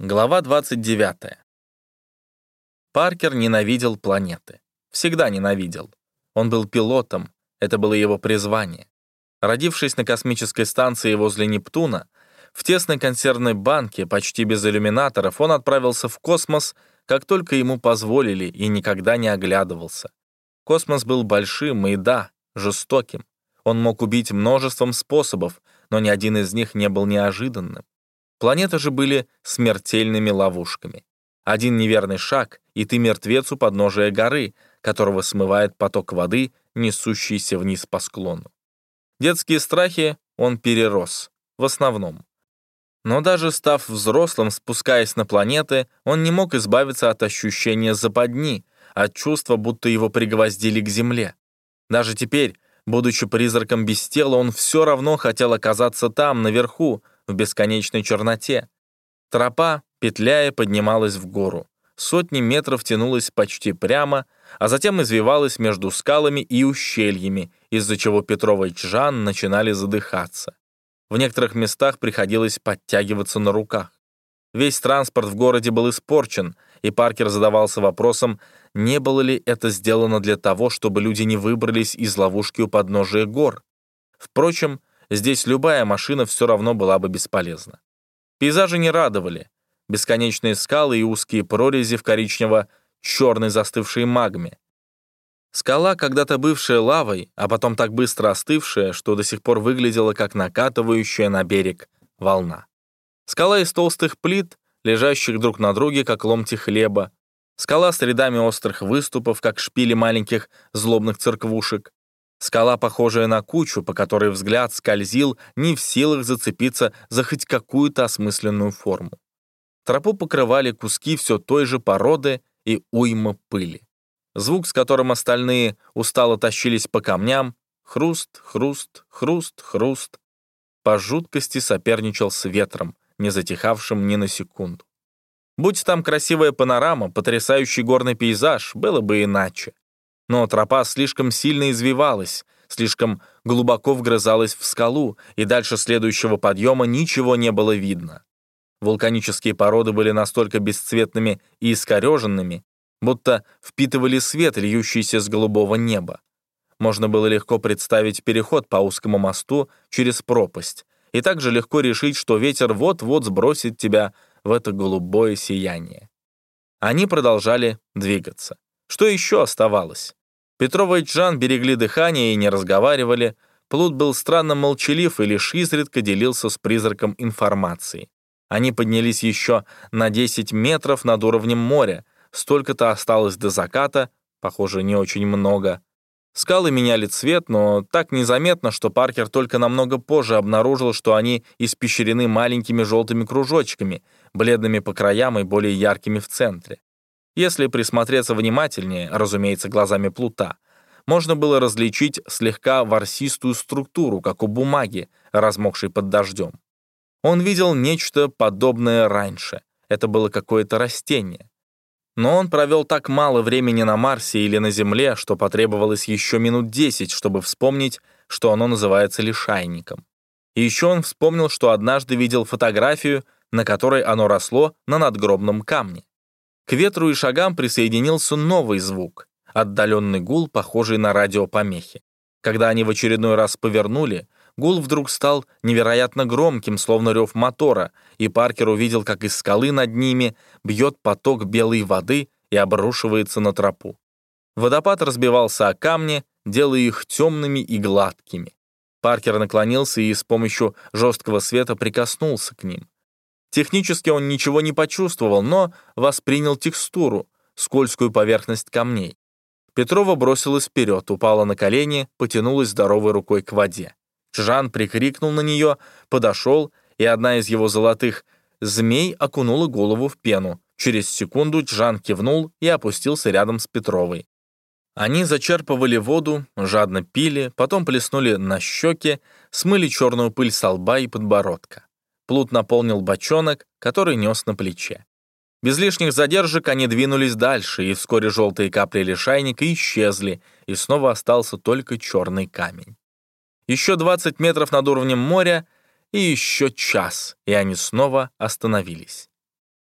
Глава 29. Паркер ненавидел планеты. Всегда ненавидел. Он был пилотом, это было его призвание. Родившись на космической станции возле Нептуна, в тесной консервной банке, почти без иллюминаторов, он отправился в космос, как только ему позволили, и никогда не оглядывался. Космос был большим и, да, жестоким. Он мог убить множеством способов, но ни один из них не был неожиданным. Планеты же были смертельными ловушками. Один неверный шаг, и ты мертвец у подножия горы, которого смывает поток воды, несущийся вниз по склону. Детские страхи он перерос, в основном. Но даже став взрослым, спускаясь на планеты, он не мог избавиться от ощущения западни, от чувства, будто его пригвоздили к земле. Даже теперь, будучи призраком без тела, он все равно хотел оказаться там, наверху, в бесконечной черноте. Тропа, петляя, поднималась в гору. Сотни метров тянулась почти прямо, а затем извивалась между скалами и ущельями, из-за чего Петрова и Чжан начинали задыхаться. В некоторых местах приходилось подтягиваться на руках. Весь транспорт в городе был испорчен, и Паркер задавался вопросом, не было ли это сделано для того, чтобы люди не выбрались из ловушки у подножия гор. Впрочем, здесь любая машина все равно была бы бесполезна. Пейзажи не радовали. Бесконечные скалы и узкие прорези в коричнево-черной застывшей магме. Скала, когда-то бывшая лавой, а потом так быстро остывшая, что до сих пор выглядела как накатывающая на берег волна. Скала из толстых плит, лежащих друг на друге, как ломти хлеба. Скала с рядами острых выступов, как шпили маленьких злобных церквушек. Скала, похожая на кучу, по которой взгляд скользил, не в силах зацепиться за хоть какую-то осмысленную форму. Тропу покрывали куски все той же породы и уйма пыли. Звук, с которым остальные устало тащились по камням, хруст, хруст, хруст, хруст, по жуткости соперничал с ветром, не затихавшим ни на секунду. Будь там красивая панорама, потрясающий горный пейзаж, было бы иначе но тропа слишком сильно извивалась, слишком глубоко вгрызалась в скалу, и дальше следующего подъема ничего не было видно. Вулканические породы были настолько бесцветными и искореженными, будто впитывали свет, льющийся с голубого неба. Можно было легко представить переход по узкому мосту через пропасть, и также легко решить, что ветер вот-вот сбросит тебя в это голубое сияние. Они продолжали двигаться. Что еще оставалось? Петрова и Джан берегли дыхание и не разговаривали. Плут был странно молчалив и лишь изредка делился с призраком информацией. Они поднялись еще на 10 метров над уровнем моря. Столько-то осталось до заката, похоже, не очень много. Скалы меняли цвет, но так незаметно, что Паркер только намного позже обнаружил, что они испещрены маленькими желтыми кружочками, бледными по краям и более яркими в центре. Если присмотреться внимательнее, разумеется, глазами плута, можно было различить слегка ворсистую структуру, как у бумаги, размокшей под дождем. Он видел нечто подобное раньше. Это было какое-то растение. Но он провел так мало времени на Марсе или на Земле, что потребовалось еще минут десять, чтобы вспомнить, что оно называется лишайником. И еще он вспомнил, что однажды видел фотографию, на которой оно росло на надгробном камне. К ветру и шагам присоединился новый звук, отдаленный гул, похожий на радиопомехи. Когда они в очередной раз повернули, гул вдруг стал невероятно громким, словно рев мотора, и Паркер увидел, как из скалы над ними бьет поток белой воды и обрушивается на тропу. Водопад разбивался о камни, делая их темными и гладкими. Паркер наклонился и с помощью жесткого света прикоснулся к ним. Технически он ничего не почувствовал, но воспринял текстуру, скользкую поверхность камней. Петрова бросилась вперед, упала на колени, потянулась здоровой рукой к воде. Жан прикрикнул на нее, подошел, и одна из его золотых змей окунула голову в пену. Через секунду Джан кивнул и опустился рядом с Петровой. Они зачерпывали воду, жадно пили, потом плеснули на щеки, смыли черную пыль со лба и подбородка. Плут наполнил бочонок, который нес на плече. Без лишних задержек они двинулись дальше, и вскоре желтые капли лишайника исчезли, и снова остался только черный камень. Еще 20 метров над уровнем моря, и еще час, и они снова остановились.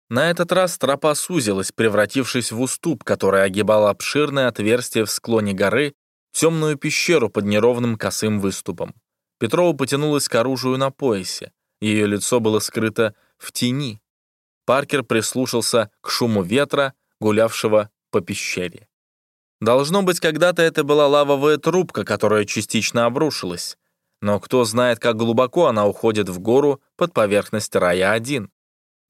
На этот раз тропа сузилась, превратившись в уступ, который огибал обширное отверстие в склоне горы, темную пещеру под неровным косым выступом. Петрова потянулась к оружию на поясе. Ее лицо было скрыто в тени. Паркер прислушался к шуму ветра, гулявшего по пещере. Должно быть, когда-то это была лавовая трубка, которая частично обрушилась. Но кто знает, как глубоко она уходит в гору под поверхность рая-1.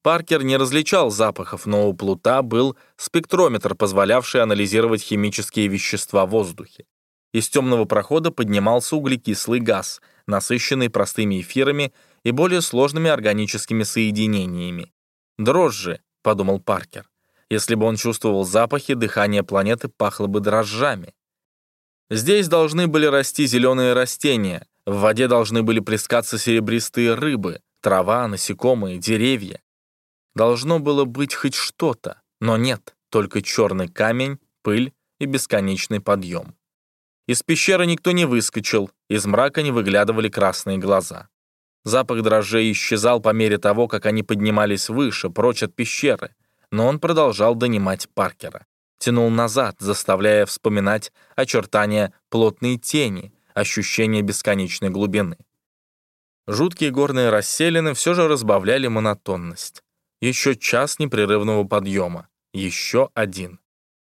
Паркер не различал запахов, но у Плута был спектрометр, позволявший анализировать химические вещества в воздухе. Из темного прохода поднимался углекислый газ, насыщенный простыми эфирами и более сложными органическими соединениями. «Дрожжи», — подумал Паркер. Если бы он чувствовал запахи, дыхание планеты пахло бы дрожжами. Здесь должны были расти зеленые растения, в воде должны были плескаться серебристые рыбы, трава, насекомые, деревья. Должно было быть хоть что-то, но нет, только черный камень, пыль и бесконечный подъем. Из пещеры никто не выскочил, из мрака не выглядывали красные глаза. Запах дрожжей исчезал по мере того, как они поднимались выше, прочь от пещеры, но он продолжал донимать Паркера. Тянул назад, заставляя вспоминать очертания плотной тени, ощущение бесконечной глубины. Жуткие горные расселины все же разбавляли монотонность. Еще час непрерывного подъема. Еще один.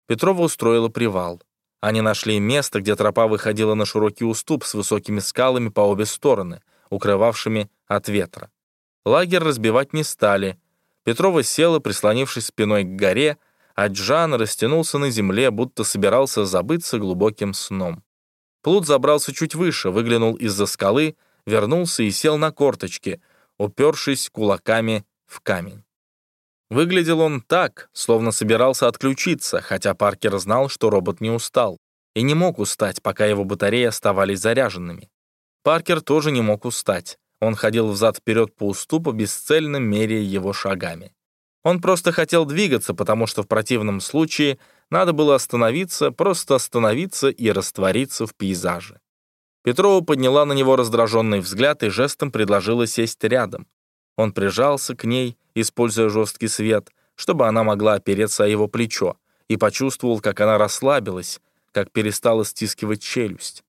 Петрова устроила привал. Они нашли место, где тропа выходила на широкий уступ с высокими скалами по обе стороны, укрывавшими от ветра. Лагерь разбивать не стали. Петрова села, прислонившись спиной к горе, а Джан растянулся на земле, будто собирался забыться глубоким сном. Плут забрался чуть выше, выглянул из-за скалы, вернулся и сел на корточки, упершись кулаками в камень. Выглядел он так, словно собирался отключиться, хотя Паркер знал, что робот не устал, и не мог устать, пока его батареи оставались заряженными. Паркер тоже не мог устать. Он ходил взад-вперед по уступу, бесцельно меряя его шагами. Он просто хотел двигаться, потому что в противном случае надо было остановиться, просто остановиться и раствориться в пейзаже. Петрова подняла на него раздраженный взгляд и жестом предложила сесть рядом. Он прижался к ней, используя жесткий свет, чтобы она могла опереться о его плечо, и почувствовал, как она расслабилась, как перестала стискивать челюсть.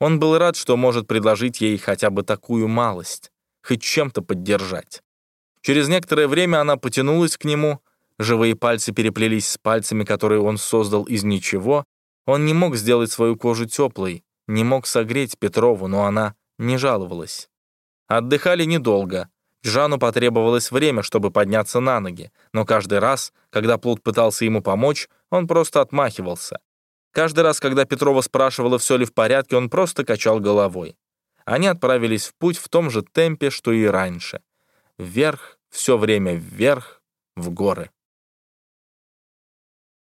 Он был рад, что может предложить ей хотя бы такую малость, хоть чем-то поддержать. Через некоторое время она потянулась к нему, живые пальцы переплелись с пальцами, которые он создал из ничего. Он не мог сделать свою кожу теплой, не мог согреть Петрову, но она не жаловалась. Отдыхали недолго, Жану потребовалось время, чтобы подняться на ноги, но каждый раз, когда Плут пытался ему помочь, он просто отмахивался. Каждый раз, когда Петрова спрашивала, все ли в порядке, он просто качал головой. Они отправились в путь в том же темпе, что и раньше. Вверх, все время вверх, в горы.